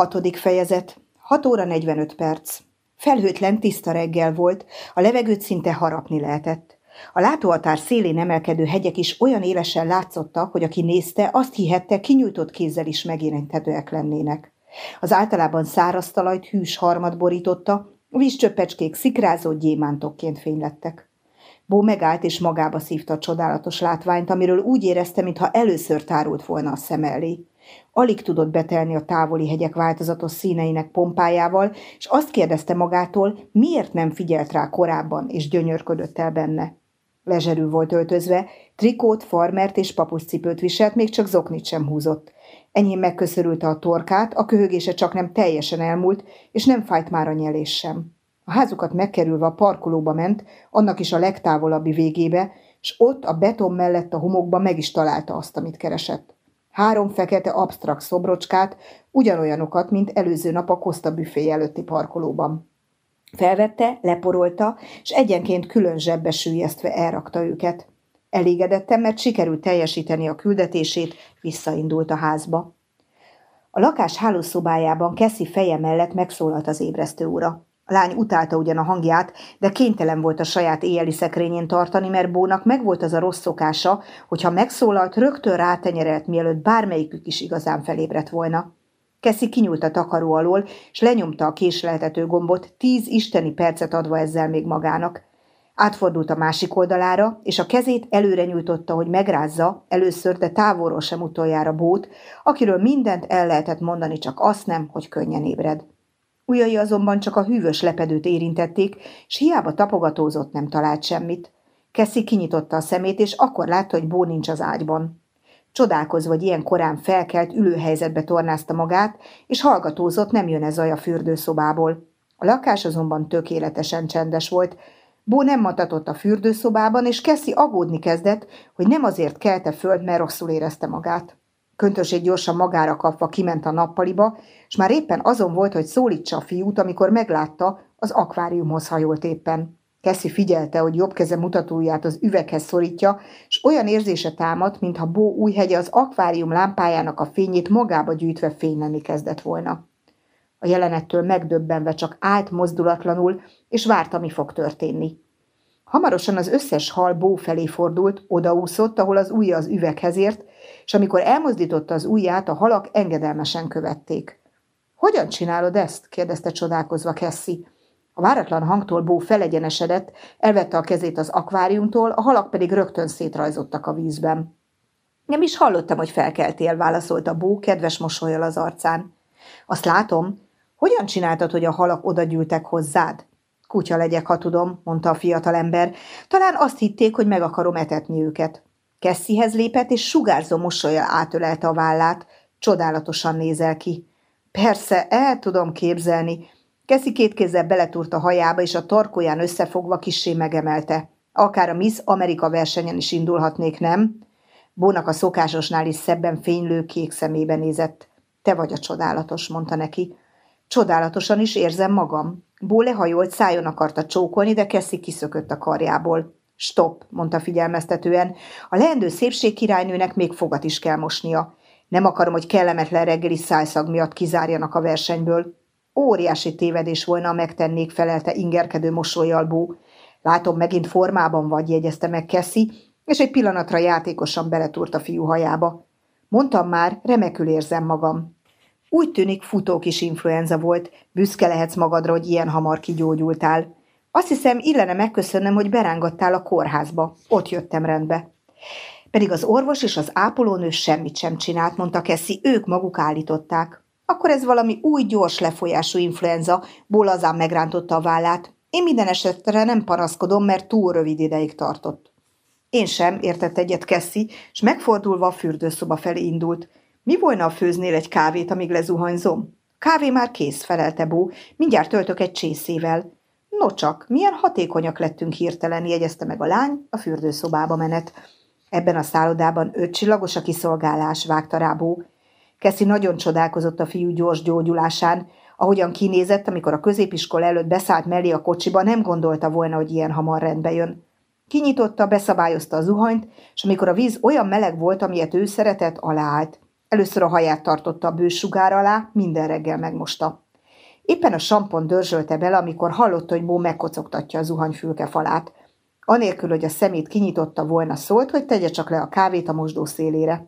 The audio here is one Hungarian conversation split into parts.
Hatodik fejezet. 6 óra 45 perc. Felhőtlen, tiszta reggel volt, a levegőt szinte harapni lehetett. A látóhatár szélén emelkedő hegyek is olyan élesen látszottak, hogy aki nézte, azt hihette, kinyújtott kézzel is megérinthetőek lennének. Az általában száraz talajt hűs harmad borította, vízcsöppecskék szikrázó gyémántokként fénylettek. Bó megállt és magába szívta a csodálatos látványt, amiről úgy érezte, mintha először tárult volna a szem elé. Alig tudott betelni a távoli hegyek változatos színeinek pompájával, és azt kérdezte magától, miért nem figyelt rá korábban, és gyönyörködött el benne. Lezserű volt öltözve, trikót, farmert és papuszcipőt viselt, még csak zoknit sem húzott. Enyhén megköszörülte a torkát, a köhögése csak nem teljesen elmúlt, és nem fájt már a nyelés sem. A házukat megkerülve a parkolóba ment, annak is a legtávolabbi végébe, és ott a beton mellett a homokba meg is találta azt, amit keresett. Három fekete absztrakt szobrocskát, ugyanolyanokat, mint előző nap a Costa büfé előtti parkolóban. Felvette, leporolta, és egyenként külön zsebbe sűjesztve elrakta őket. Elégedettem, mert sikerült teljesíteni a küldetését, visszaindult a házba. A lakás hálószobájában Keszi feje mellett megszólalt az ébresztő óra. A lány utálta ugyan a hangját, de kénytelen volt a saját éjjeli szekrényén tartani, mert Bónak megvolt az a rossz szokása, hogyha megszólalt, rögtön rátenyerelt, mielőtt bármelyikük is igazán felébredt volna. Keszi kinyúlt a takaró alól, és lenyomta a késleltető gombot, tíz isteni percet adva ezzel még magának. Átfordult a másik oldalára, és a kezét előre nyújtotta, hogy megrázza, először, de távolról sem utoljára bót, akiről mindent el lehetett mondani, csak azt nem, hogy könnyen ébred. Ujjai azonban csak a hűvös lepedőt érintették, s hiába tapogatózott, nem talált semmit. Keszi kinyitotta a szemét, és akkor látta, hogy Bó nincs az ágyban. Csodálkozva, hogy ilyen korán felkelt, ülőhelyzetbe tornázta magát, és hallgatózott, nem jön ez a fürdőszobából. A lakás azonban tökéletesen csendes volt. Bó nem matatott a fürdőszobában, és Keszi agódni kezdett, hogy nem azért kelte föld, mert rosszul érezte magát. Köntösét gyorsan magára kapva kiment a nappaliba, és már éppen azon volt, hogy szólítsa a fiút, amikor meglátta, az akváriumhoz hajolt éppen. Keszi figyelte, hogy jobb keze mutatóját az üveghez szorítja, és olyan érzése támadt, mintha Bó új hegye az akvárium lámpájának a fényét magába gyűjtve fényleni kezdett volna. A jelenettől megdöbbenve csak állt mozdulatlanul, és várta, mi fog történni. Hamarosan az összes hal Bó felé fordult, odaúszott, ahol az ujja az üveghez ért, és amikor elmozdította az ujját, a halak engedelmesen követték. – Hogyan csinálod ezt? – kérdezte csodálkozva Kessi. A váratlan hangtól Bó felegyenesedett, elvette a kezét az akváriumtól, a halak pedig rögtön szétrajzottak a vízben. Nem is hallottam, hogy felkeltél, válaszolta Bó kedves mosolyal az arcán. Azt látom, hogyan csináltad, hogy a halak odagyűltek hozzád? Kutya legyek, ha tudom, mondta a fiatalember. Talán azt hitték, hogy meg akarom etetni őket. Kesszihez lépett, és sugárzó mosolya átölelte a vállát. Csodálatosan nézel ki. Persze, el tudom képzelni. Keszi két kézzel beletúrt a hajába, és a torkóján összefogva kissé megemelte. Akár a Miss Amerika versenyen is indulhatnék, nem? Bónak a szokásosnál is szebben fénylő kék szemébe nézett. Te vagy a csodálatos, mondta neki. Csodálatosan is érzem magam. Bó lehajolt, szájon akarta csókolni, de Keszi kiszökött a karjából. Stop, mondta figyelmeztetően. A leendő szépség királynőnek még fogat is kell mosnia. Nem akarom, hogy kellemetlen reggeli szájszag miatt kizárjanak a versenyből. Óriási tévedés volna, megtennék, felelte ingerkedő mosolyjal Bó. Látom, megint formában vagy, jegyezte meg Keszi, és egy pillanatra játékosan beletúrt a fiú hajába. Mondtam már, remekül érzem magam. Úgy tűnik, futó kis influenza volt, büszke lehetsz magadra, hogy ilyen hamar kigyógyultál. Azt hiszem, illene megköszönnem, hogy berángattál a kórházba. Ott jöttem rendbe. Pedig az orvos és az ápolónő semmit sem csinált, mondta Keszi, ők maguk állították. Akkor ez valami új, gyors lefolyású influenza, Bolazán megrántotta a vállát. Én minden esetre nem panaszkodom, mert túl rövid ideig tartott. Én sem, értett egyet Kessi, és megfordulva a fürdőszoba felé indult. Mi volna a főznél egy kávét, amíg lezuhanyzom? Kávé már kész, felelte Bó, mindjárt töltök egy csészével. No csak, milyen hatékonyak lettünk hirtelen, jegyezte meg a lány, a fürdőszobába menet. Ebben a szállodában öt csillagos a kiszolgálás, vágta rá Bó. Keszi nagyon csodálkozott a fiú gyors gyógyulásán. Ahogyan kinézett, amikor a középiskola előtt beszállt mellé a kocsiba, nem gondolta volna, hogy ilyen hamar rendbe jön. Kinyitotta, beszabályozta a zuhanyt, és amikor a víz olyan meleg volt, amilyet ő szeretett, aláállt. Először a haját tartotta a bősugár alá, minden reggel megmosta. Éppen a sampon dörzsölte bele, amikor hallotta, hogy Bó megkocogtatja a zuhanyfülke falát. Anélkül, hogy a szemét kinyitotta volna, szólt, hogy tegye csak le a kávét a mosdó szélére.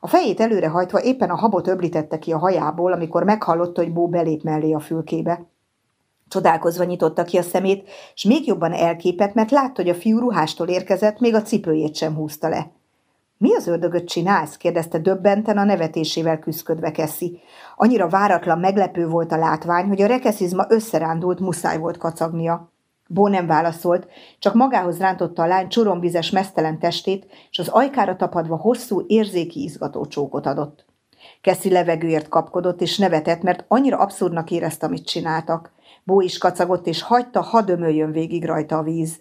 A fejét előrehajtva éppen a habot öblítette ki a hajából, amikor meghallotta, hogy Bó belép mellé a fülkébe. Csodálkozva nyitotta ki a szemét, és még jobban elképett, mert látta, hogy a fiú ruhástól érkezett, még a cipőjét sem húzta le. Mi az ördögöt csinálsz? kérdezte döbbenten a nevetésével küszködve Keszi. Annyira váratlan, meglepő volt a látvány, hogy a rekeszizma összerándult, muszáj volt kacagnia. Bó nem válaszolt, csak magához rántotta a lány csoromvizes mesztelen testét, és az ajkára tapadva hosszú, érzéki izgató csókot adott. Keszi levegőért kapkodott és nevetett, mert annyira abszurdnak érezte, amit csináltak. Bó is kacagott, és hagyta, ha végig rajta a víz.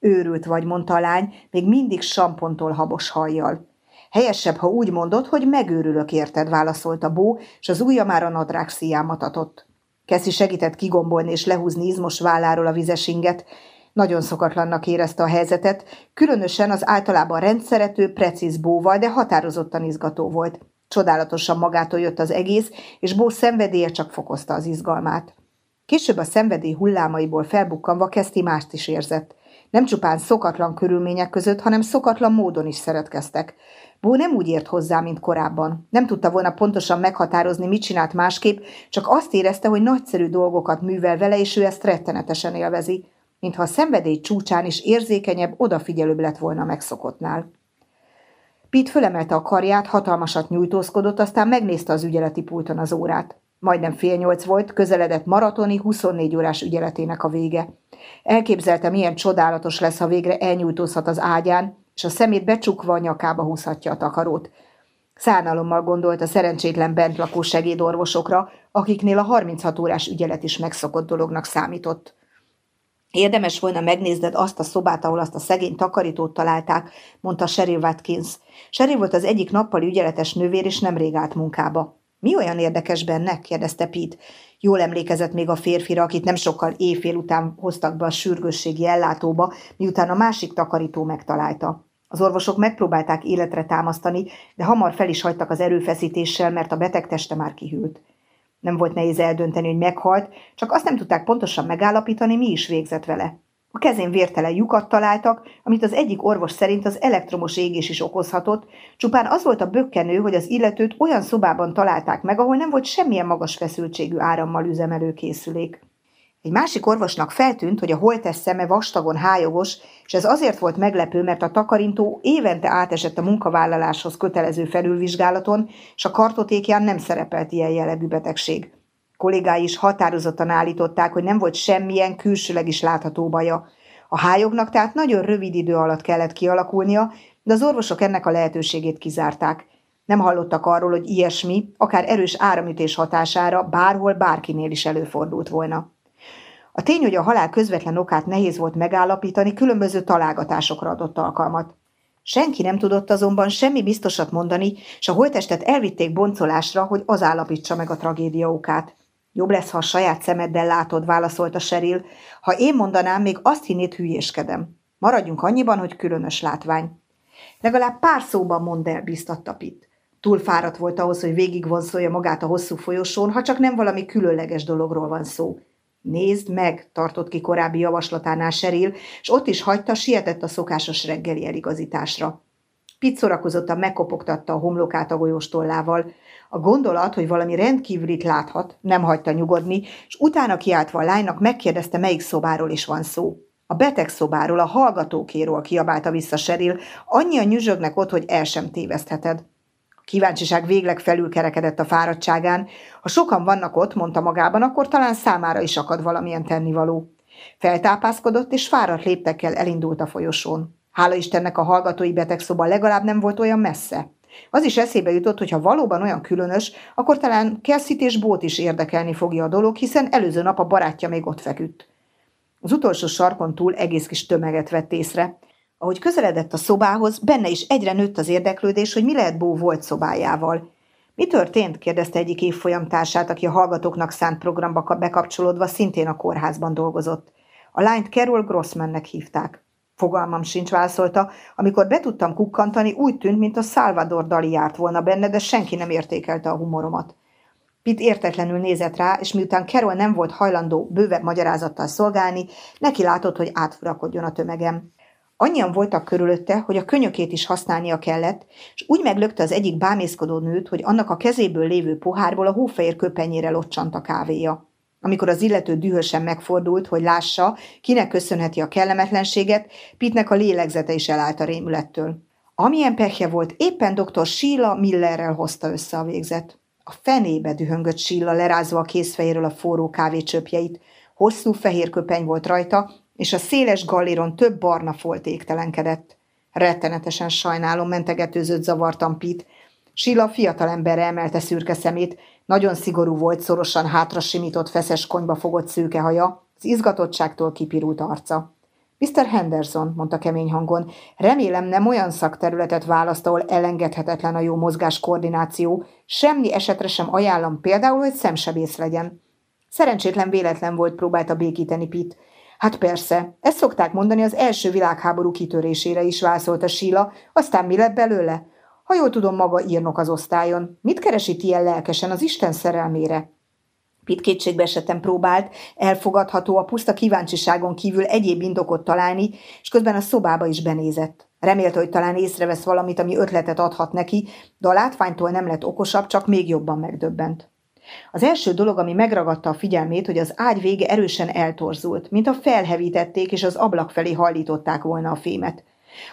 Őrült vagy, mondta a lány, még mindig sampontól habos hajjal. Helyesebb, ha úgy mondod, hogy megőrülök érted, válaszolta Bó, és az ujja már a nadrág szíján matatott. Keszi segített kigombolni és lehúzni izmos válláról a vizesinget. Nagyon szokatlannak érezte a helyzetet, különösen az általában rendszerető, precíz bóval, de határozottan izgató volt. Csodálatosan magától jött az egész, és Bó szenvedélye csak fokozta az izgalmát. Később a szenvedély hullámaiból felbukkanva Keszti mást is érzett. Nem csupán szokatlan körülmények között, hanem szokatlan módon is szeretkeztek. Bó nem úgy ért hozzá, mint korábban. Nem tudta volna pontosan meghatározni, mit csinált másképp, csak azt érezte, hogy nagyszerű dolgokat művel vele, és ő ezt rettenetesen élvezi, mintha a szenvedély csúcsán is érzékenyebb, odafigyelőbb lett volna megszokottnál. Pete fölemelte a karját, hatalmasat nyújtózkodott, aztán megnézte az ügyeleti pulton az órát. Majdnem fél nyolc volt, közeledett maratoni 24 órás ügyeletének a vége. Elképzelte, milyen csodálatos lesz, ha végre elnyújtózhat az ágyán, és a szemét becsukva a nyakába húzhatja a takarót. Szánalommal gondolt a szerencsétlen bentlakó segédorvosokra, akiknél a 36 órás ügyelet is megszokott dolognak számított. Érdemes volna megnézned azt a szobát, ahol azt a szegény takarítót találták, mondta Sheryl Watkins. Sheryl volt az egyik nappali ügyeletes nővér, és nemrég állt munkába. Mi olyan érdekes benne? kérdezte Pete. Jól emlékezett még a férfira, akit nem sokkal éjfél után hoztak be a sürgősségi ellátóba, miután a másik takarító megtalálta. Az orvosok megpróbálták életre támasztani, de hamar fel is hagytak az erőfeszítéssel, mert a beteg teste már kihűlt. Nem volt nehéz eldönteni, hogy meghalt, csak azt nem tudták pontosan megállapítani, mi is végzett vele. A kezén vértelen lyukat találtak, amit az egyik orvos szerint az elektromos égés is okozhatott, csupán az volt a bökkenő, hogy az illetőt olyan szobában találták meg, ahol nem volt semmilyen magas feszültségű árammal üzemelő készülék. Egy másik orvosnak feltűnt, hogy a holtes szeme vastagon hájogos, és ez azért volt meglepő, mert a takarintó évente átesett a munkavállaláshoz kötelező felülvizsgálaton, és a kartotékján nem szerepelt ilyen jellegű betegség. Kollégái is határozottan állították, hogy nem volt semmilyen külsőleg is látható baja. A hájognak tehát nagyon rövid idő alatt kellett kialakulnia, de az orvosok ennek a lehetőségét kizárták. Nem hallottak arról, hogy ilyesmi, akár erős áramütés hatására bárhol bárkinél is előfordult volna. A tény, hogy a halál közvetlen okát nehéz volt megállapítani, különböző találgatásokra adott alkalmat. Senki nem tudott azonban semmi biztosat mondani, és a holtestet elvitték boncolásra, hogy az állapítsa meg a tragédia okát. Jobb lesz, ha a saját szemeddel látod, válaszolta Seril. Ha én mondanám, még azt hinnéd hülyéskedem. Maradjunk annyiban, hogy különös látvány. Legalább pár szóban mondd el, biztatta Pitt. Túl fáradt volt ahhoz, hogy végigvonszolja magát a hosszú folyosón, ha csak nem valami különleges dologról van szó. Nézd meg, tartott ki korábbi javaslatánál Seril, és ott is hagyta, sietett a szokásos reggeli eligazításra. Pitt szórakozottan megkopogtatta a homlokát a golyós tollával. A gondolat, hogy valami rendkívülit láthat, nem hagyta nyugodni, és utána kiáltva a lánynak megkérdezte, melyik szobáról is van szó. A beteg szobáról, a hallgatókéról kiabálta vissza Seril, annyian nyüzsögnek ott, hogy el sem tévesztheted. A kíváncsiság végleg felülkerekedett a fáradtságán. Ha sokan vannak ott, mondta magában, akkor talán számára is akad valamilyen tennivaló. Feltápászkodott, és fáradt léptekkel elindult a folyosón. Hála Istennek a hallgatói betegszoba legalább nem volt olyan messze. Az is eszébe jutott, hogy ha valóban olyan különös, akkor talán Kessit és Bót is érdekelni fogja a dolog, hiszen előző nap a barátja még ott feküdt. Az utolsó sarkon túl egész kis tömeget vett észre. Ahogy közeledett a szobához, benne is egyre nőtt az érdeklődés, hogy mi lehet Bó volt szobájával. Mi történt? kérdezte egyik évfolyam társát, aki a hallgatóknak szánt programba bekapcsolódva szintén a kórházban dolgozott. A lányt Carol Grossmannek hívták. Fogalmam sincs, válaszolta. Amikor be tudtam kukkantani, úgy tűnt, mint a Salvador Dali járt volna benne, de senki nem értékelte a humoromat. Pitt értetlenül nézett rá, és miután Carol nem volt hajlandó bővebb magyarázattal szolgálni, neki látott, hogy átfurakodjon a tömegem. Annyian voltak körülötte, hogy a könyökét is használnia kellett, és úgy meglökte az egyik bámészkodó nőt, hogy annak a kezéből lévő pohárból a hófehér köpenyére locsant a kávéja. Amikor az illető dühösen megfordult, hogy lássa, kinek köszönheti a kellemetlenséget, Pitnek a lélegzete is elállt a rémülettől. Amilyen pehje volt, éppen dr. Sheila Millerrel hozta össze a végzet. A fenébe dühöngött Sheila lerázva a készfejéről a forró kávécsöpjeit. Hosszú fehér köpeny volt rajta, és a széles galléron több barna folt égtelenkedett. Rettenetesen sajnálom, mentegetőzött zavartan Pit. Sila fiatalemberre emelte szürke szemét, nagyon szigorú volt, szorosan hátra simított feszes konyba fogott szőke haja, az izgatottságtól kipirult arca. Mr. Henderson, mondta kemény hangon, remélem nem olyan szakterületet választ, ahol elengedhetetlen a jó mozgás koordináció, semmi esetre sem ajánlom például, hogy szemsebész legyen. Szerencsétlen véletlen volt, próbálta békíteni Pitt. Hát persze, ezt szokták mondani az első világháború kitörésére is válaszolta Síla, aztán mi lett belőle? Ha jól tudom, maga írnok az osztályon. Mit keresi ilyen lelkesen az Isten szerelmére? Pitt kétségbe esetem próbált, elfogadható a puszta kíváncsiságon kívül egyéb indokot találni, és közben a szobába is benézett. Remélte, hogy talán észrevesz valamit, ami ötletet adhat neki, de a látványtól nem lett okosabb, csak még jobban megdöbbent. Az első dolog, ami megragadta a figyelmét, hogy az ágy vége erősen eltorzult, mint a felhevítették és az ablak felé hallították volna a fémet.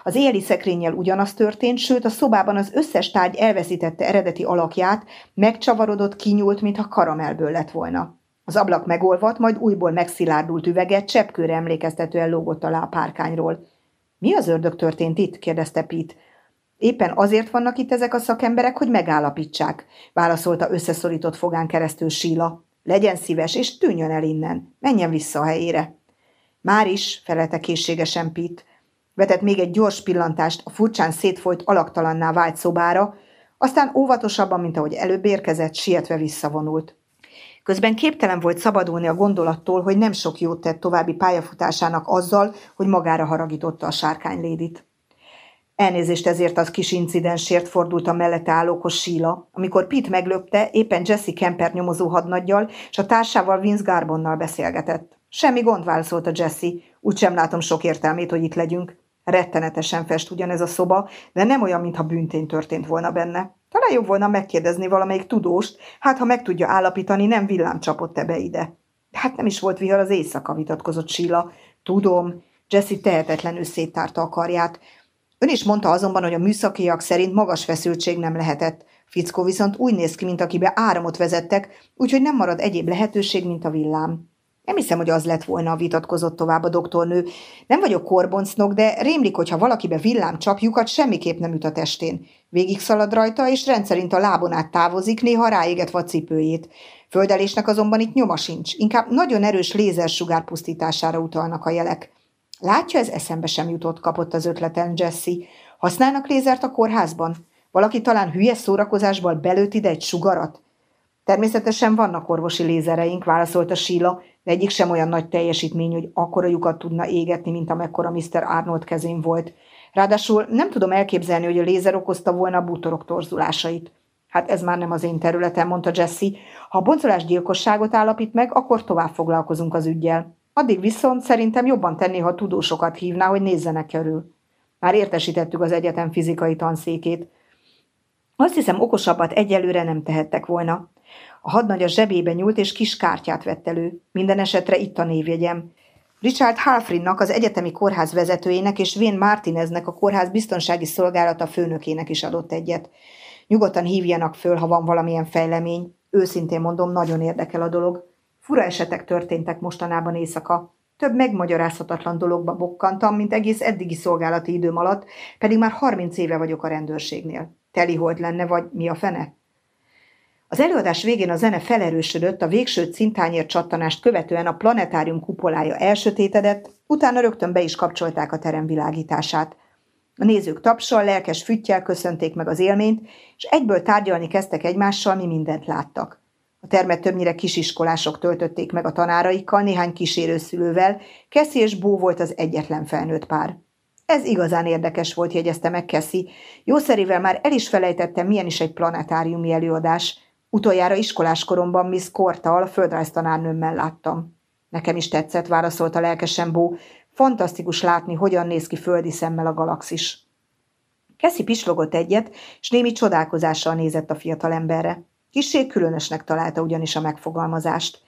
Az éli szekrényel ugyanaz történt, sőt a szobában az összes tárgy elveszítette eredeti alakját, megcsavarodott, kinyúlt, mintha karamelből lett volna. Az ablak megolvadt, majd újból megszilárdult üveget, cseppkőre emlékeztetően lógott alá a párkányról. – Mi az ördög történt itt? – kérdezte Pete. Éppen azért vannak itt ezek a szakemberek, hogy megállapítsák, válaszolta összeszorított fogán keresztül Síla. Legyen szíves, és tűnjön el innen. Menjen vissza a helyére. Már is, felelte készségesen Pitt. Vetett még egy gyors pillantást a furcsán szétfolyt alaktalanná vált szobára, aztán óvatosabban, mint ahogy előbb érkezett, sietve visszavonult. Közben képtelen volt szabadulni a gondolattól, hogy nem sok jót tett további pályafutásának azzal, hogy magára haragította a sárkánylédit. Elnézést ezért az kis incidensért fordult a mellette állókos síla, amikor Pete meglöpte, éppen Jesse Kemper nyomozó hadnaggyal, és a társával Vince Garbonnal beszélgetett. Semmi gond, válaszolta Jesse, úgysem látom sok értelmét, hogy itt legyünk. Rettenetesen fest ugyanez a szoba, de nem olyan, mintha bűntény történt volna benne. Talán jobb volna megkérdezni valamelyik tudóst, hát ha meg tudja állapítani, nem villám csapott-e be ide. Hát nem is volt vihar az éjszaka, vitatkozott Silla. Tudom, Jesse tehetetlenül széttárta a karját. Ön is mondta azonban, hogy a műszakiak szerint magas feszültség nem lehetett. Fickó viszont úgy néz ki, mint akibe áramot vezettek, úgyhogy nem marad egyéb lehetőség, mint a villám. Nem hiszem, hogy az lett volna, vitatkozott tovább a doktornő. Nem vagyok korboncnok, de rémlik, hogyha valakibe villám csapjukat, semmiképp nem üt a testén. Végig szalad rajta, és rendszerint a lábon át távozik, néha ráégetve a cipőjét. Földelésnek azonban itt nyoma sincs, inkább nagyon erős lézersugár pusztítására utalnak a jelek. Látja, ez eszembe sem jutott, kapott az ötleten Jesse. Használnak lézert a kórházban? Valaki talán hülye szórakozásból belőtt ide egy sugarat? Természetesen vannak orvosi lézereink, válaszolta Sheila, de egyik sem olyan nagy teljesítmény, hogy akkora lyukat tudna égetni, mint amekkora Mr. Arnold kezén volt. Ráadásul nem tudom elképzelni, hogy a lézer okozta volna a bútorok torzulásait. Hát ez már nem az én területem, mondta Jesse. Ha a boncolás gyilkosságot állapít meg, akkor tovább foglalkozunk az ügyjel. Addig viszont szerintem jobban tenné, ha tudósokat hívná, hogy nézzenek körül. Már értesítettük az egyetem fizikai tanszékét. Azt hiszem, okosabbat egyelőre nem tehettek volna. A hadnagy a zsebébe nyúlt, és kis kártyát vett elő. Minden esetre itt a névjegyem. Richard Halfrinnak, az egyetemi kórház vezetőjének és Vén Martineznek, a kórház biztonsági szolgálata főnökének is adott egyet. Nyugodtan hívjanak föl, ha van valamilyen fejlemény. Őszintén mondom, nagyon érdekel a dolog. Fura esetek történtek mostanában éjszaka. Több megmagyarázhatatlan dologba bokkantam, mint egész eddigi szolgálati időm alatt, pedig már harminc éve vagyok a rendőrségnél. Telihold lenne, vagy mi a fene? Az előadás végén a zene felerősödött, a végső cintányér csattanást követően a planetárium kupolája elsötétedett, utána rögtön be is kapcsolták a terem világítását. A nézők tapsal, lelkes füttyel köszönték meg az élményt, és egyből tárgyalni kezdtek egymással, mi mindent láttak. A termet többnyire kisiskolások töltötték meg a tanáraikkal, néhány kísérőszülővel, Keszi és Bó volt az egyetlen felnőtt pár. Ez igazán érdekes volt, jegyezte meg Cassie. Jószerével már el is felejtettem, milyen is egy planetáriumi előadás. Utoljára iskolás koromban Miss Kortal, földrajztanárnőmmel láttam. Nekem is tetszett, válaszolta lelkesen Bó. Fantasztikus látni, hogyan néz ki földi szemmel a galaxis. Keszi pislogott egyet, és némi csodálkozással nézett a fiatalemberre. Kissé különösnek találta ugyanis a megfogalmazást.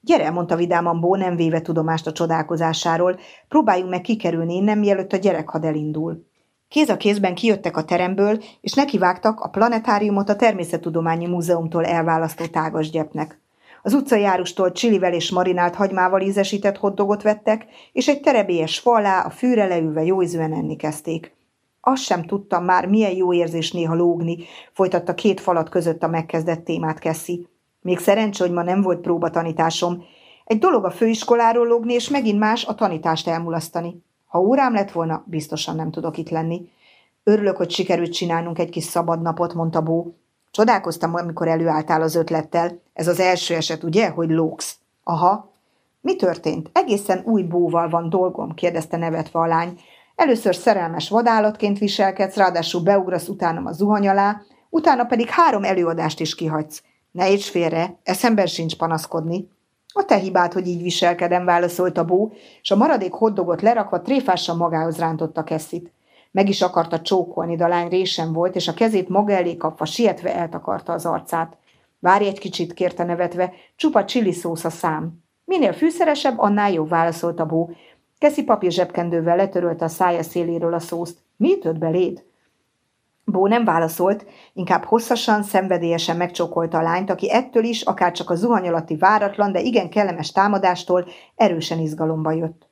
Gyere, mondta vidáman Bó, nem véve tudomást a csodálkozásáról, próbáljunk meg kikerülni innen, mielőtt a gyerek elindul. Kéz a kézben kijöttek a teremből, és nekivágtak a planetáriumot a Természettudományi Múzeumtól elválasztó tágas gyepnek. Az utcajárustól csilivel és marinált hagymával ízesített hoddogot vettek, és egy terebélyes fa alá a fűre leülve jóízűen enni kezdték. Azt sem tudtam már, milyen jó érzés néha lógni, folytatta két falat között a megkezdett témát Keszi. Még szerencsé, hogy ma nem volt próbatanításom. Egy dolog a főiskoláról lógni, és megint más a tanítást elmulasztani. Ha órám lett volna, biztosan nem tudok itt lenni. Örülök, hogy sikerült csinálnunk egy kis szabad napot, mondta Bó. Csodálkoztam, amikor előálltál az ötlettel. Ez az első eset, ugye, hogy lógsz? Aha. Mi történt? Egészen új bóval van dolgom, kérdezte nevetve a lány. Először szerelmes vadállatként viselkedsz, ráadásul beugrasz utánam a zuhany alá, utána pedig három előadást is kihagysz. Ne érts félre, eszemben sincs panaszkodni. A te hibád, hogy így viselkedem, válaszolt a bó, és a maradék hoddogot lerakva tréfásan magához rántotta Kesszit. Meg is akarta csókolni, de a lány résen volt, és a kezét maga elé kapva sietve eltakarta az arcát. Várj egy kicsit, kérte nevetve, csupa csili szósz a szám. Minél fűszeresebb, annál jobb, válaszolt a bó. Keszi papír zsebkendővel letörölte a szája széléről a szószt. Mi ütött beléd? Bó nem válaszolt, inkább hosszasan, szenvedélyesen megcsókolta a lányt, aki ettől is, akár csak a zuhany alatti váratlan, de igen kellemes támadástól erősen izgalomba jött.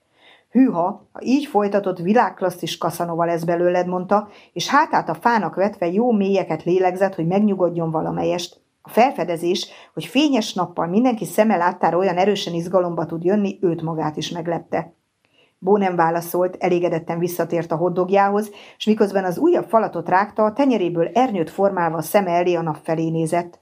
Hűha, ha így folytatott világklasszis kaszanova lesz belőled, mondta, és hátát a fának vetve jó mélyeket lélegzett, hogy megnyugodjon valamelyest. A felfedezés, hogy fényes nappal mindenki szeme láttára olyan erősen izgalomba tud jönni, őt magát is meglepte. Bó nem válaszolt, elégedetten visszatért a hoddogjához, és miközben az újabb falatot rágta, a tenyeréből ernyőt formálva a szeme elé a nap felé nézett.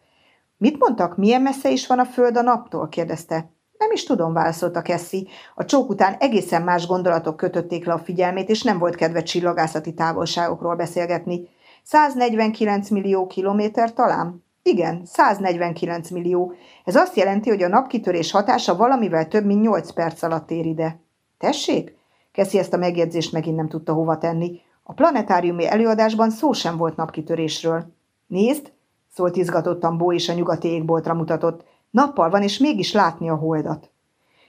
Mit mondtak, milyen messze is van a föld a naptól? kérdezte. Nem is tudom, válaszolta Kessi. A csók után egészen más gondolatok kötötték le a figyelmét, és nem volt kedve csillagászati távolságokról beszélgetni. 149 millió kilométer talán? Igen, 149 millió. Ez azt jelenti, hogy a napkitörés hatása valamivel több mint 8 perc alatt ér ide. Tessék? Keszi ezt a megjegyzést megint nem tudta hova tenni. A planetáriumi előadásban szó sem volt napkitörésről. Nézd, szólt izgatottan Bó és a nyugati égboltra mutatott. Nappal van, és mégis látni a holdat.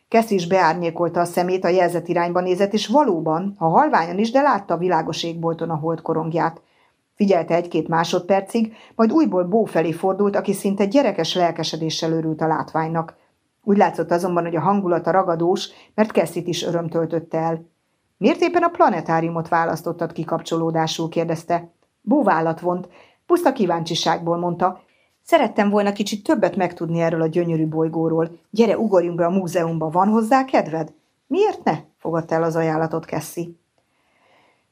Keszi is beárnyékolta a szemét, a jelzett irányba nézett, és valóban, ha halványan is, de látta a világos égbolton a hold korongját. Figyelte egy-két másodpercig, majd újból Bó felé fordult, aki szinte gyerekes lelkesedéssel örült a látványnak. Úgy látszott azonban, hogy a hangulata ragadós, mert Kesszit is öröm töltötte el. Miért éppen a planetáriumot választottad kikapcsolódásul, kérdezte. Bó vállat vont, puszta kíváncsiságból mondta. Szerettem volna kicsit többet megtudni erről a gyönyörű bolygóról. Gyere, ugorjunk be a múzeumba, van hozzá kedved? Miért ne? fogadta el az ajánlatot Kessi.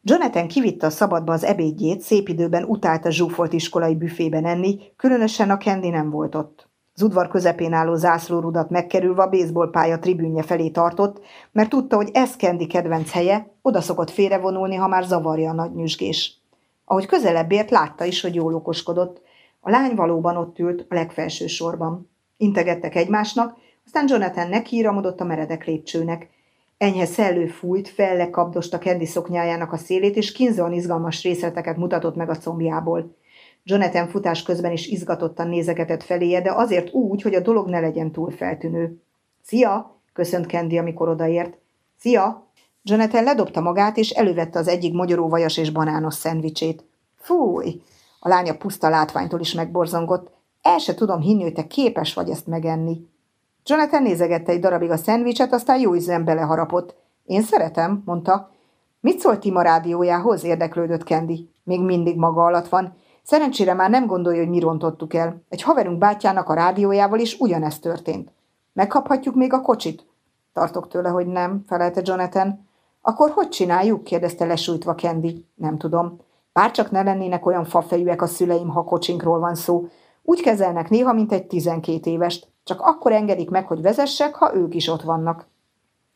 Jonathan kivitte a szabadba az ebédjét, szép időben utálta zsúfolt iskolai büfében enni, különösen a Kendi nem volt ott. Az udvar közepén álló zászlórudat megkerülve a baseball pálya tribűnje felé tartott, mert tudta, hogy ez Kendi kedvenc helye, oda szokott félrevonulni, ha már zavarja a nagy nyüzsgés. Ahogy közelebb ért, látta is, hogy jól okoskodott. A lány valóban ott ült a legfelső sorban. Integettek egymásnak, aztán Jonathan nekiíramodott a meredek lépcsőnek. Enyhe szellő fújt, felle kapdosta Kendi szoknyájának a szélét, és kínzóan izgalmas részleteket mutatott meg a combjából. Jonathan futás közben is izgatottan nézegetett feléje, de azért úgy, hogy a dolog ne legyen túl feltűnő. Szia! köszönt Kendi, amikor odaért. Szia! Jonathan ledobta magát, és elővette az egyik magyaró vajas és banános szendvicsét. Fúj! A lánya puszta látványtól is megborzongott. El se tudom hinni, hogy te képes vagy ezt megenni. Jonathan nézegette egy darabig a szendvicset, aztán jó ízűen beleharapott. Én szeretem, mondta. Mit szólt Tima rádiójához? érdeklődött Kendi. Még mindig maga alatt van. Szerencsére már nem gondolja, hogy mi rontottuk el. Egy haverunk bátyának a rádiójával is ugyanezt történt. Megkaphatjuk még a kocsit? Tartok tőle, hogy nem, felelte Jonathan. Akkor hogy csináljuk? kérdezte lesújtva Kendi. Nem tudom. Bárcsak ne lennének olyan fafejűek a szüleim, ha kocsinkról van szó. Úgy kezelnek néha, mint egy tizenkét évest. Csak akkor engedik meg, hogy vezessek, ha ők is ott vannak.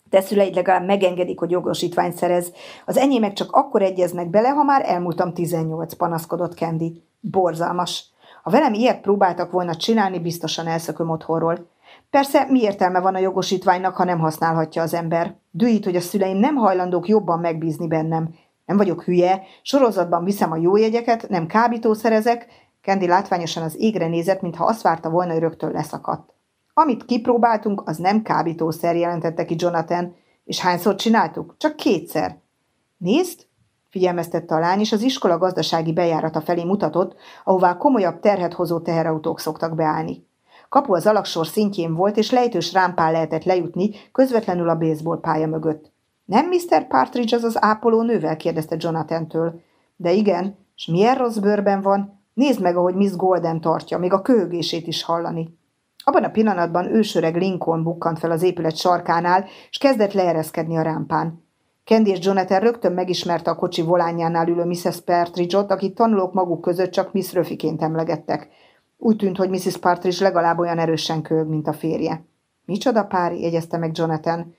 Te szüleid legalább megengedik, hogy jogosítványt szerez. Az enyémek csak akkor egyeznek bele, ha már elmúltam 18, panaszkodott Kendi. Borzalmas. Ha velem ilyet próbáltak volna csinálni, biztosan elszököm otthonról. Persze, mi értelme van a jogosítványnak, ha nem használhatja az ember? Dühít, hogy a szüleim nem hajlandók jobban megbízni bennem. Nem vagyok hülye, sorozatban viszem a jó jegyeket, nem kábítószerezek. Kendi látványosan az égre nézett, mintha azt várta volna, hogy rögtön leszakadt. Amit kipróbáltunk, az nem kábítószer, jelentette ki Jonathan. És hányszor csináltuk? Csak kétszer. Nézd, figyelmeztette a lány, és az iskola gazdasági bejárata felé mutatott, ahová komolyabb terhet hozó teherautók szoktak beállni. Kapu az alaksor szintjén volt, és lejtős rámpán lehetett lejutni, közvetlenül a baseball pálya mögött. Nem Mr. Partridge az az ápoló nővel? kérdezte Jonathan-től. De igen, és milyen rossz bőrben van? Nézd meg, ahogy Miss Golden tartja, még a köhögését is hallani. Abban a pillanatban ősöreg Lincoln bukkant fel az épület sarkánál, és kezdett leereszkedni a rámpán. Candy és Jonathan rögtön megismerte a kocsi volánjánál ülő Mrs. Partridge-ot, akit tanulók maguk között csak Miss Röfiként emlegettek. Úgy tűnt, hogy Mrs. Partridge legalább olyan erősen köhög, mint a férje. Micsoda pár, jegyezte meg Jonathan.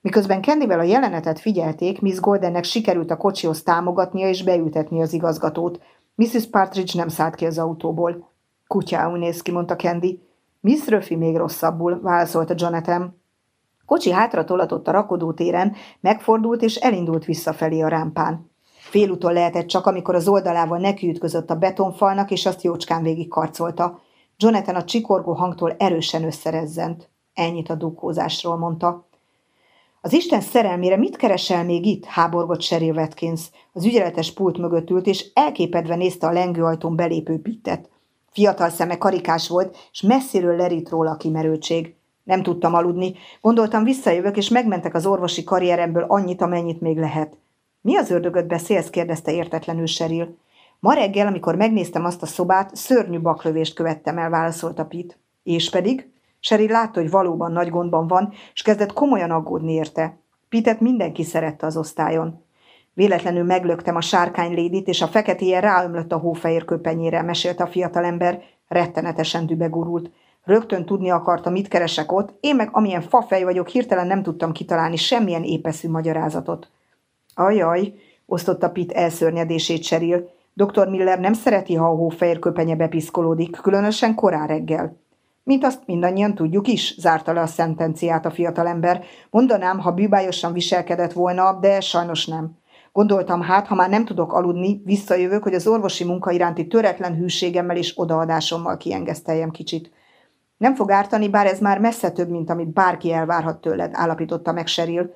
Miközben Candyvel a jelenetet figyelték, Miss Goldennek sikerült a kocsihoz támogatnia és beültetni az igazgatót. Mrs. Partridge nem szállt ki az autóból. Kutyául néz ki, mondta Candy. Miss Röfi még rosszabbul, válaszolta Jonathan. Kocsi hátra tolatott a rakodótéren, megfordult és elindult visszafelé a rámpán. Félúton lehetett csak, amikor az oldalával nekiütközött a betonfalnak, és azt jócskán végig karcolta. Jonathan a csikorgó hangtól erősen összerezzent. Ennyit a dukózásról, mondta. Az Isten szerelmére mit keresel még itt? háborgott Sheryl Watkins. Az ügyeletes pult mögött ült, és elképedve nézte a lengőajtón belépő pittet. Fiatal szeme karikás volt, és messziről lerít róla a kimerültség. Nem tudtam aludni. Gondoltam, visszajövök, és megmentek az orvosi karrieremből annyit, amennyit még lehet. Mi az ördögöt beszélsz? kérdezte értetlenül Seril. Ma reggel, amikor megnéztem azt a szobát, szörnyű baklövést követtem el, válaszolta Pit. És pedig? Seril látta, hogy valóban nagy gondban van, és kezdett komolyan aggódni érte. Pitet mindenki szerette az osztályon. Véletlenül meglöktem a sárkány lédit, és a feketéje ráömlött a hófehér köpenyére, mesélte a fiatalember, rettenetesen dübegurult. Rögtön tudni akarta, mit keresek ott, én meg amilyen fafej vagyok, hirtelen nem tudtam kitalálni semmilyen épeszű magyarázatot. Ajaj, osztotta Pitt elszörnyedését Cheryl. Dr. Miller nem szereti, ha a hófehér köpenye bepiszkolódik, különösen korán reggel. Mint azt mindannyian tudjuk is, zárta le a szentenciát a fiatalember. Mondanám, ha bűbájosan viselkedett volna, de sajnos nem. Gondoltam hát, ha már nem tudok aludni, visszajövök, hogy az orvosi munka iránti töretlen hűségemmel és odaadásommal kiengeszteljem kicsit. Nem fog ártani, bár ez már messze több, mint amit bárki elvárhat tőled, állapította meg Sheryl.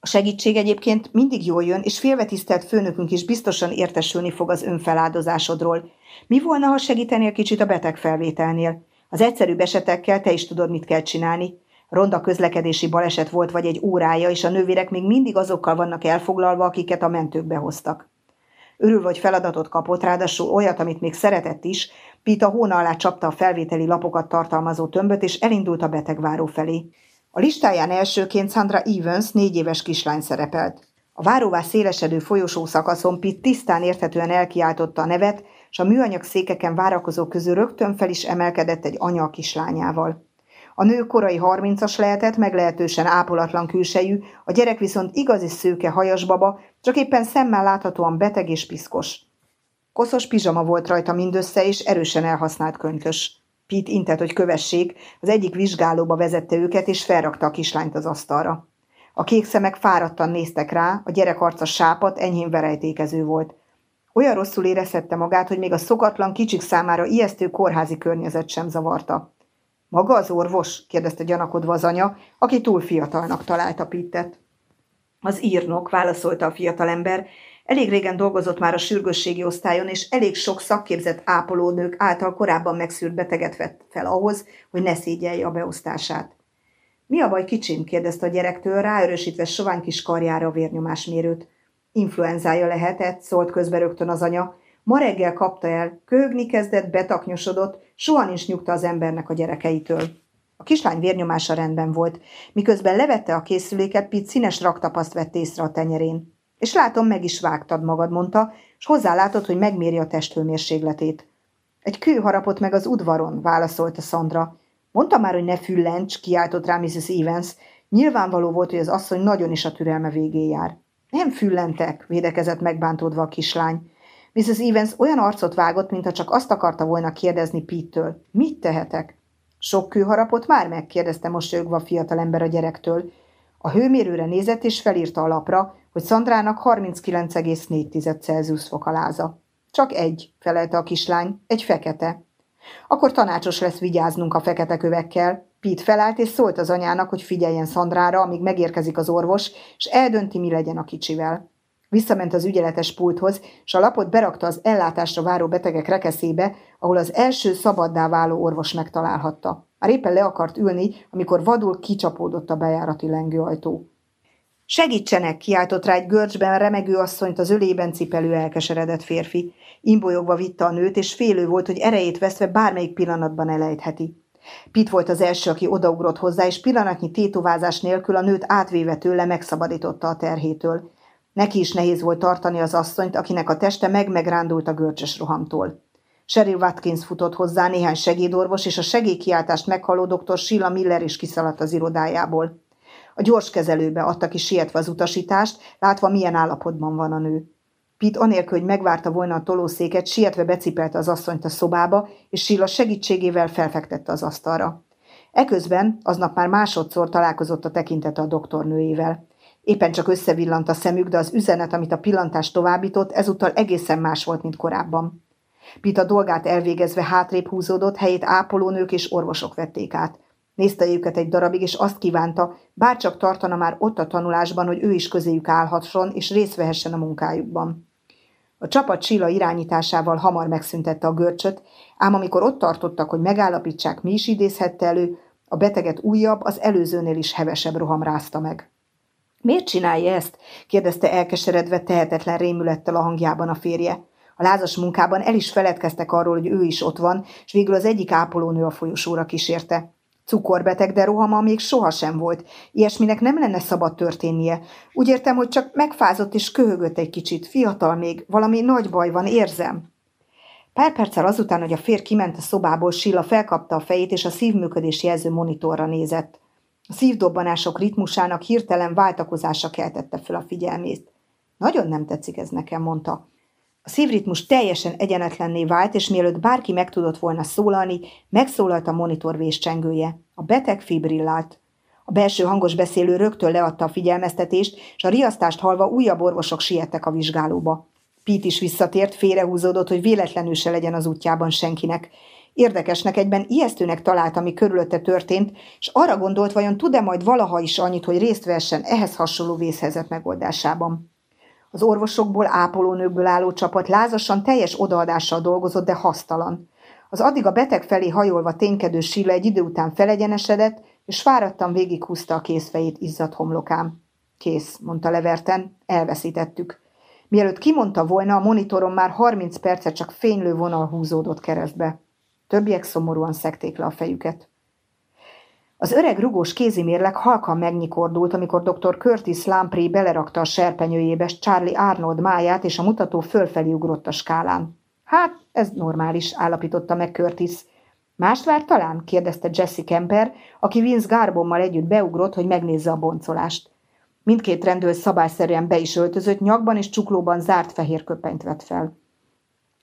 A segítség egyébként mindig jól jön, és félvetisztelt főnökünk is biztosan értesülni fog az önfeláldozásodról. Mi volna, ha segítenél kicsit a beteg felvételnél? Az egyszerűbb esetekkel te is tudod, mit kell csinálni. Ronda közlekedési baleset volt vagy egy órája, és a nővérek még mindig azokkal vannak elfoglalva, akiket a mentők behoztak. Örül, hogy feladatot kapott, ráadásul olyat, amit még szeretett is, Pita hóna alá csapta a felvételi lapokat tartalmazó tömböt, és elindult a betegváró felé. A listáján elsőként Sandra Evans négy éves kislány szerepelt. A váróvá szélesedő folyosó szakaszon Pitt tisztán érthetően elkiáltotta a nevet, és a műanyag székeken várakozók közül rögtön fel is emelkedett egy anya kislányával. A nő korai harmincas lehetett, meglehetősen ápolatlan külsejű, a gyerek viszont igazi szőke hajasbaba, csak éppen szemmel láthatóan beteg és piszkos. Koszos pizsama volt rajta mindössze, és erősen elhasznált köntös. Pít intett, hogy kövessék, az egyik vizsgálóba vezette őket, és felrakta a kislányt az asztalra. A kék szemek fáradtan néztek rá, a gyerek arca sápat, enyhén verejtékező volt. Olyan rosszul érezhette magát, hogy még a szokatlan kicsik számára ijesztő kórházi környezet sem zavarta. Maga az orvos? kérdezte gyanakodva az anya, aki túl fiatalnak találta Pittet. Az írnok, válaszolta a fiatalember, elég régen dolgozott már a sürgősségi osztályon, és elég sok szakképzett ápolónők által korábban megszűrt beteget vett fel ahhoz, hogy ne szégyelje a beosztását. Mi a baj kicsim? kérdezte a gyerektől, ráörösítve sovány kis karjára a vérnyomásmérőt. Influenzája lehetett, szólt közbe rögtön az anya. Ma reggel kapta el, köhögni kezdett, betaknyosodott, soha nincs nyugta az embernek a gyerekeitől. A kislány vérnyomása rendben volt, miközben levette a készüléket, Pitt színes raktapaszt vett észre a tenyerén. És látom, meg is vágtad magad, mondta, és hozzálátott, hogy megméri a testhőmérségletét. Egy kő harapott meg az udvaron, válaszolta Sandra. Mondta már, hogy ne füllents, kiáltott rá Mrs. Evans. Nyilvánvaló volt, hogy az asszony nagyon is a türelme végén jár. Nem füllentek, védekezett megbántódva a kislány. Mrs. Evans olyan arcot vágott, mintha csak azt akarta volna kérdezni Pete-től. Mit tehetek? Sok kőharapot már megkérdezte mosolyogva a fiatalember a gyerektől. A hőmérőre nézett és felírta a lapra, hogy Szandrának 39,4 Celsius fok a láza. Csak egy, felelte a kislány, egy fekete. Akkor tanácsos lesz vigyáznunk a fekete kövekkel. Pete felállt és szólt az anyának, hogy figyeljen Szandrára, amíg megérkezik az orvos, és eldönti, mi legyen a kicsivel. Visszament az ügyeletes pulthoz, és a lapot berakta az ellátásra váró betegek rekeszébe, ahol az első szabaddá váló orvos megtalálhatta. Már éppen le akart ülni, amikor vadul kicsapódott a bejárati lengőajtó. Segítsenek, kiáltott rá egy görcsben remegő asszonyt az ölében cipelő elkeseredett férfi. Imbolyogva vitte a nőt, és félő volt, hogy erejét veszve bármelyik pillanatban elejtheti. Pit volt az első, aki odaugrott hozzá, és pillanatnyi tétovázás nélkül a nőt átvéve tőle megszabadította a terhétől. Neki is nehéz volt tartani az asszonyt, akinek a teste meg-megrándult a görcsös rohamtól. Sheryl Watkins futott hozzá, néhány segédorvos, és a segélykiáltást meghalló dr. Sheila Miller is kiszaladt az irodájából. A gyors kezelőbe adta ki sietve az utasítást, látva milyen állapotban van a nő. Pit anélkül, hogy megvárta volna a tolószéket, sietve becipelte az asszonyt a szobába, és Sheila segítségével felfektette az asztalra. Eközben aznap már másodszor találkozott a tekintete a doktornőjével. Éppen csak összevillant a szemük, de az üzenet, amit a pillantás továbbított, ezúttal egészen más volt, mint korábban. Pita dolgát elvégezve hátrébb húzódott, helyét ápolónők és orvosok vették át. Nézte őket egy darabig, és azt kívánta, bárcsak tartana már ott a tanulásban, hogy ő is közéjük állhasson, és részt vehessen a munkájukban. A csapat Csilla irányításával hamar megszüntette a görcsöt, ám amikor ott tartottak, hogy megállapítsák, mi is idézhette elő, a beteget újabb, az előzőnél is hevesebb roham rázta meg. Miért csinálja ezt? kérdezte elkeseredve tehetetlen rémülettel a hangjában a férje. A lázas munkában el is feledkeztek arról, hogy ő is ott van, és végül az egyik ápolónő a folyosóra kísérte. Cukorbeteg, de rohama még sohasem volt. Ilyesminek nem lenne szabad történnie. Úgy értem, hogy csak megfázott és köhögött egy kicsit. Fiatal még, valami nagy baj van, érzem. Pár perccel azután, hogy a férj kiment a szobából, Silla felkapta a fejét, és a szívműködés jelző monitorra nézett. A szívdobbanások ritmusának hirtelen váltakozása keltette fel a figyelmét. Nagyon nem tetszik ez nekem, mondta. A szívritmus teljesen egyenetlenné vált, és mielőtt bárki meg tudott volna szólalni, megszólalt a monitor véscsengője. A beteg fibrillált. A belső hangos beszélő rögtön leadta a figyelmeztetést, és a riasztást halva újabb orvosok siettek a vizsgálóba. Pete is visszatért, félrehúzódott, hogy véletlenül se legyen az útjában senkinek. Érdekesnek egyben ijesztőnek talált, ami körülötte történt, és arra gondolt, vajon tud-e majd valaha is annyit, hogy részt vessen ehhez hasonló vészhelyzet megoldásában. Az orvosokból, ápolónőkből álló csapat lázasan, teljes odaadással dolgozott, de hasztalan. Az addig a beteg felé hajolva ténykedő Silla egy idő után felegyenesedett, és fáradtan végighúzta a kézfejét izzadt homlokám. Kész, mondta Leverten, elveszítettük. Mielőtt kimondta volna, a monitoron már 30 percet csak fénylő vonal húzódott keresztbe. Többiek szomorúan szekték le a fejüket. Az öreg rugós kézimérleg halkan megnyikordult, amikor dr. Curtis Lamprey belerakta a serpenyőjébe Charlie Arnold máját, és a mutató fölfelé ugrott a skálán. Hát, ez normális, állapította meg Curtis. Mást vár talán? kérdezte Jesse Kemper, aki Vince Garbommal együtt beugrott, hogy megnézze a boncolást. Mindkét rendőr szabályszerűen be is öltözött, nyakban és csuklóban zárt fehér köpenyt vett fel.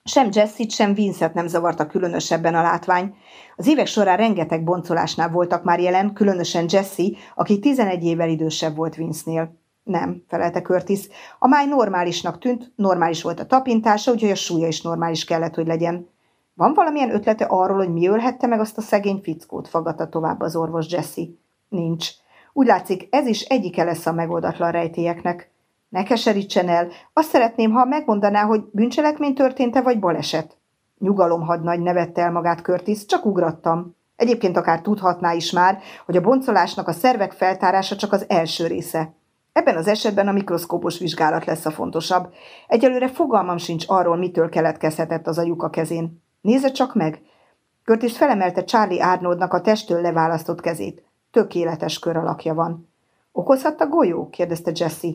Sem Jessit, sem Vincent nem zavarta különösebben a látvány. Az évek során rengeteg boncolásnál voltak már jelen, különösen Jesse, aki 11 évvel idősebb volt Vince-nél. Nem, felelte Curtis. A máj normálisnak tűnt, normális volt a tapintása, úgyhogy a súlya is normális kellett, hogy legyen. Van valamilyen ötlete arról, hogy mi ölhette meg azt a szegény fickót, fagatta tovább az orvos Jesse. Nincs. Úgy látszik, ez is egyike lesz a megoldatlan rejtélyeknek. Ne keserítsen el, azt szeretném, ha megmondaná, hogy bűncselekmény történt-e, vagy baleset. Nyugalom hadnagy nevette el magát Curtis, csak ugrattam. Egyébként akár tudhatná is már, hogy a boncolásnak a szervek feltárása csak az első része. Ebben az esetben a mikroszkópos vizsgálat lesz a fontosabb. Egyelőre fogalmam sincs arról, mitől keletkezhetett az a lyuk a kezén. Nézze csak meg! Curtis felemelte Charlie Arnoldnak a testtől leválasztott kezét. Tökéletes kör alakja van. Okozhatta golyó? kérdezte Jesse.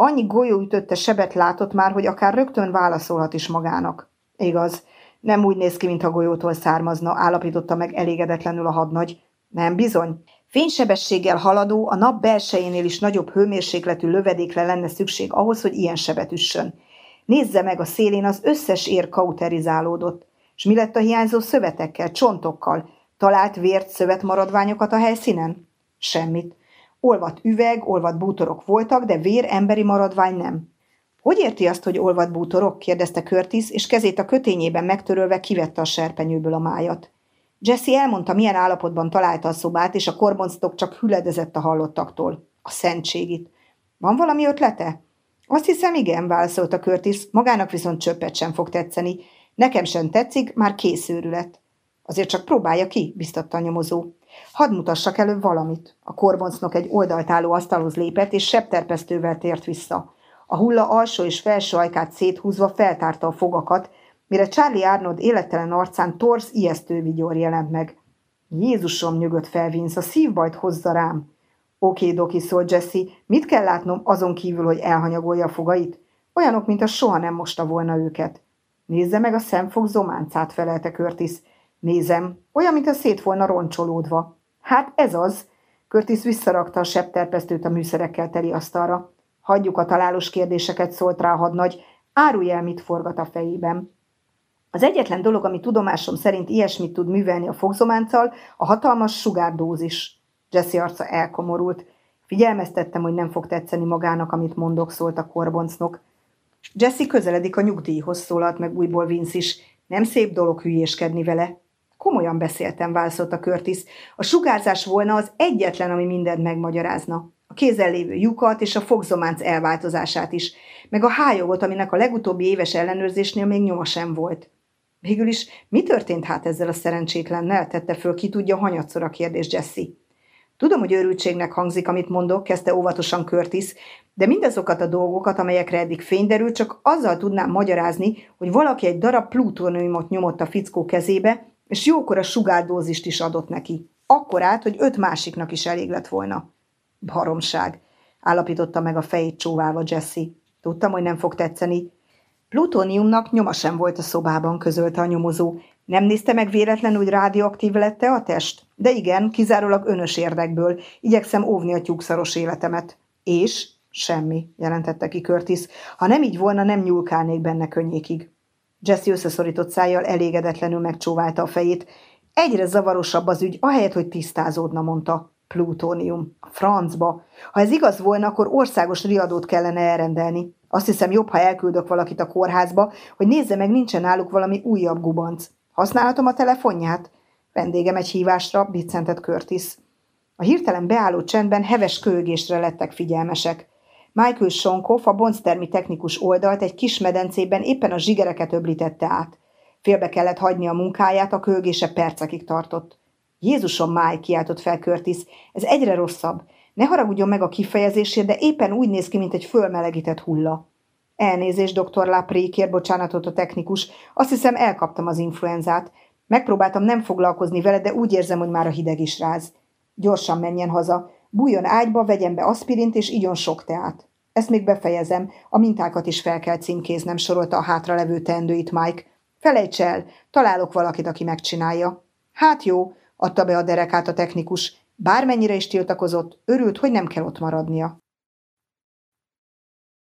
Annyi golyó ütötte sebet látott már, hogy akár rögtön válaszolhat is magának. Igaz, nem úgy néz ki, mintha golyótól származna, állapította meg elégedetlenül a hadnagy. Nem bizony. Fénysebességgel haladó, a nap belsejénél is nagyobb hőmérsékletű lövedékre lenne szükség ahhoz, hogy ilyen sebet üssön. Nézze meg, a szélén az összes ér kauterizálódott. És mi lett a hiányzó szövetekkel, csontokkal? Talált vért szövetmaradványokat a helyszínen? Semmit. Olvat üveg, olvat bútorok voltak, de vér emberi maradvány nem. Hogy érti azt, hogy olvat bútorok? kérdezte Curtis, és kezét a kötényében megtörölve kivette a serpenyőből a májat. Jesse elmondta, milyen állapotban találta a szobát, és a korbonctok csak hüledezett a hallottaktól. A szentségit. Van valami ötlete? Azt hiszem, igen, válaszolta Curtis, magának viszont csöppet sem fog tetszeni. Nekem sem tetszik, már készőrület. Azért csak próbálja ki, biztatta a nyomozó. Hadd mutassak előbb valamit. A korboncnok egy oldalt álló asztalhoz lépett, és septerpesztővel tért vissza. A hulla alsó és felső ajkát széthúzva feltárta a fogakat, mire Charlie Arnold élettelen arcán torz, ijesztő vigyor jelent meg. Jézusom, nyögött fel Vince, a szívbajt hozza rám. Oké, doki, szól Jesse, mit kell látnom azon kívül, hogy elhanyagolja a fogait? Olyanok, mint a soha nem mosta volna őket. Nézze meg a szemfog zománcát, felelte Curtis. Nézem, olyan, mint a szét volna roncsolódva. Hát ez az. Curtis visszarakta a septerpesztőt a műszerekkel teli asztalra. Hagyjuk a találós kérdéseket, szólt rá a hadnagy. Árulj el, mit forgat a fejében. Az egyetlen dolog, ami tudomásom szerint ilyesmit tud művelni a fogzománccal, a hatalmas sugárdózis. Jesse arca elkomorult. Figyelmeztettem, hogy nem fog tetszeni magának, amit mondok, szólt a korboncnok. Jesse közeledik a nyugdíjhoz, szólalt meg újból Vince is. Nem szép dolog hülyéskedni vele. Komolyan beszéltem, a Curtis. A sugárzás volna az egyetlen, ami mindent megmagyarázna. A kézzel lévő lyukat és a fogzománc elváltozását is, meg a hájogot, aminek a legutóbbi éves ellenőrzésnél még nyoma sem volt. Végül is mi történt hát ezzel a szerencsétlennel? Tette föl ki tudja hanyatszor a kérdés Jesse. Tudom, hogy őrültségnek hangzik, amit mondok, kezdte óvatosan Curtis, de mindazokat a dolgokat, amelyekre eddig fény derült, csak azzal tudnám magyarázni, hogy valaki egy darab plutóniumot nyomott a fickó kezébe, és jókora sugárdózist is adott neki. Akkorát, hogy öt másiknak is elég lett volna. Baromság, állapította meg a fejét csóválva Jesse. Tudtam, hogy nem fog tetszeni. Plutóniumnak nyoma sem volt a szobában, közölte a nyomozó. Nem nézte meg véletlenül, hogy rádióaktív lette a test? De igen, kizárólag önös érdekből. Igyekszem óvni a tyúkszaros életemet. És? Semmi, jelentette ki Curtis. Ha nem így volna, nem nyúlkálnék benne könnyékig. Jesse összeszorított szájjal elégedetlenül megcsóválta a fejét. Egyre zavarosabb az ügy, ahelyett, hogy tisztázódna, mondta. Plutónium. Francba. Ha ez igaz volna, akkor országos riadót kellene elrendelni. Azt hiszem jobb, ha elküldök valakit a kórházba, hogy nézze meg, nincsen náluk valami újabb gubanc. Használhatom a telefonját? Vendégem egy hívásra, biccentett Curtis. A hirtelen beálló csendben heves kölgésre lettek figyelmesek. Michael Sonkoff, a bonztermi technikus oldalt egy kis medencében éppen a zsigereket öblítette át. Félbe kellett hagyni a munkáját, a kölgése percekig tartott. Jézusom, Mike, kiáltott fel Curtis, ez egyre rosszabb. Ne haragudjon meg a kifejezésért, de éppen úgy néz ki, mint egy fölmelegített hulla. Elnézést, doktor Lapré, kér bocsánatot a technikus. Azt hiszem, elkaptam az influenzát. Megpróbáltam nem foglalkozni vele, de úgy érzem, hogy már a hideg is ráz. Gyorsan menjen haza. Bújjon ágyba, vegyen be aspirint, és igyon sok teát. Ezt még befejezem, a mintákat is fel kell címkéznem, sorolta a hátralevő teendőit Mike. Felejts el, találok valakit, aki megcsinálja. Hát jó, adta be a derekát a technikus. Bármennyire is tiltakozott, örült, hogy nem kell ott maradnia.